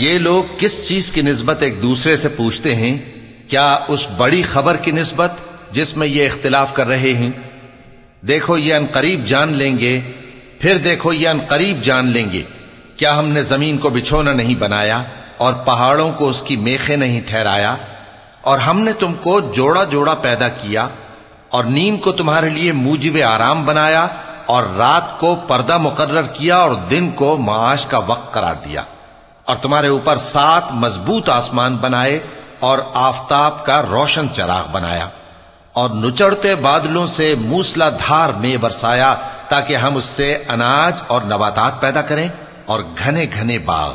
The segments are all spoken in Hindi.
ये लोग किस चीज की निस्बत एक दूसरे से पूछते हैं क्या उस बड़ी खबर की निस्बत जिसमें ये इख्तिलाफ कर रहे हैं। देखो, ये अनकरीब जान लेंगे। फिर देखो, ये अनकरीब जान लेंगे। क्या हमने ज़मीन को बिछोना नहीं बनाया और पहाड़ों को उसकी मेखे नहीं ठहराया? और हमने तुमको जोड़ा जोड़ा पैदा किया और नींद को तुम्हारे लिए मूजिब आराम बनाया और रात को पर्दा मुकर्र किया और दिन को माश का वक्त करार दिया। और तुम्हारे ऊपर सात मज़बूत आसमान बनाए और आफताब का रोशन चराग बनाया। और नुचड़ते बादलों से मूसलाधार में बरसाया ताकि हम उससे अनाज और नबातात पैदा करें और घने घने बाग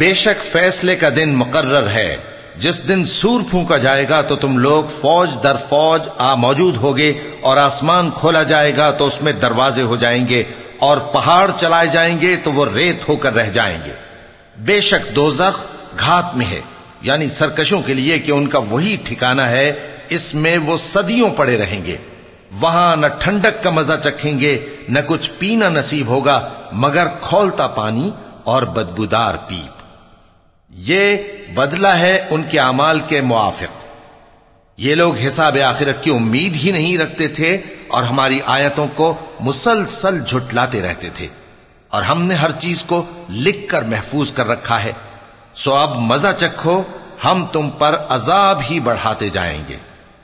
बेशक फैसले का दिन मुकर्र है जिस दिन सूर फूका जाएगा तो तुम लोग फौज दर फौज आ मौजूद होगे और आसमान खोला जाएगा तो उसमें दरवाजे हो जाएंगे और पहाड़ चलाए जाएंगे तो वो रेत होकर रह जाएंगे बेशक दोजख घात में है, यानी सरकशों के लिए कि उनका वही ठिकाना है, इसमें वो सदियों पड़े रहेंगे। वहाँ न ठंडक का मज़ा चखेंगे, न कुछ पीना नसीब होगा, मगर खोलता पानी और बदबूदार पीप। ये बदला है उनके अमाल के मुआफिक। ये लोग हिसाब आखिरत की उम्मीद ही नहीं रखते थे और हमारी आयतों को मुसलसल झुटलाते रहते थे। और हमने हर चीज को लिख कर महफूज कर रखा है सो अब मजा चखो हम तुम पर अजाब ही बढ़ाते जाएंगे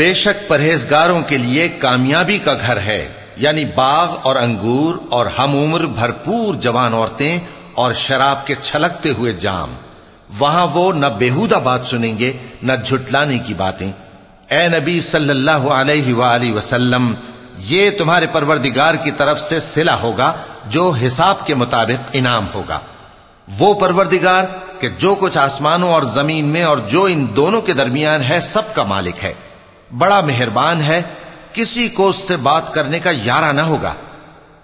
बेशक परहेजगारों के लिए कामयाबी का घर है यानी बाग और अंगूर और हम उम्र भरपूर जवान औरतें और शराब के छलकते हुए जाम। वहाँ वो न बेहुदा बात सुनेंगे, न झुटलाने की बातें। ए नबी सल्लल्लाहु अलैहि वसल्लम, ये तुम्हारे परवरदिगार की तरफ़ से सिला होगा, जो हिसाब के मुताबिक इनाम होगा। वो परवरदिगार कि जो कुछ आसमानों और ज़मीन में और जो इन दोनों के दरमियान है, सबका मालिक है। बड़ा मेहरबान है किसी को उससे बात करने का यारा न होगा।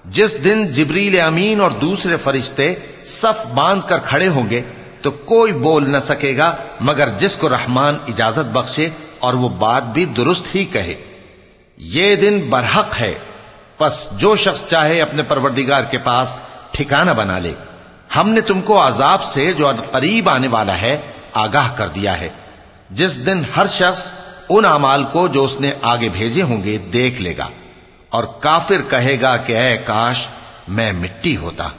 जिस दिन जिबरील अमीन और दूसरे फरिश्ते सफ बाँध कर खड़े होंगे तो कोई बोल न सकेगा, मगर जिसको रहमान इजाज़त बख्शे और वो बात भी दुरुस्त ही कहे। ये दिन बरहक है। बस जो शख्स चाहे अपने परवरदिगार के पास ठिकाना बना ले। हमने तुमको आजाब से जो करीब आने वाला है, आगाह कर दिया है। जिस दिन हर शख्स उन अमाल को जो उसने आगे भेजे होंगे देख लेगा और काफिर कहेगा कि, ऐ काश मैं मिट्टी होता।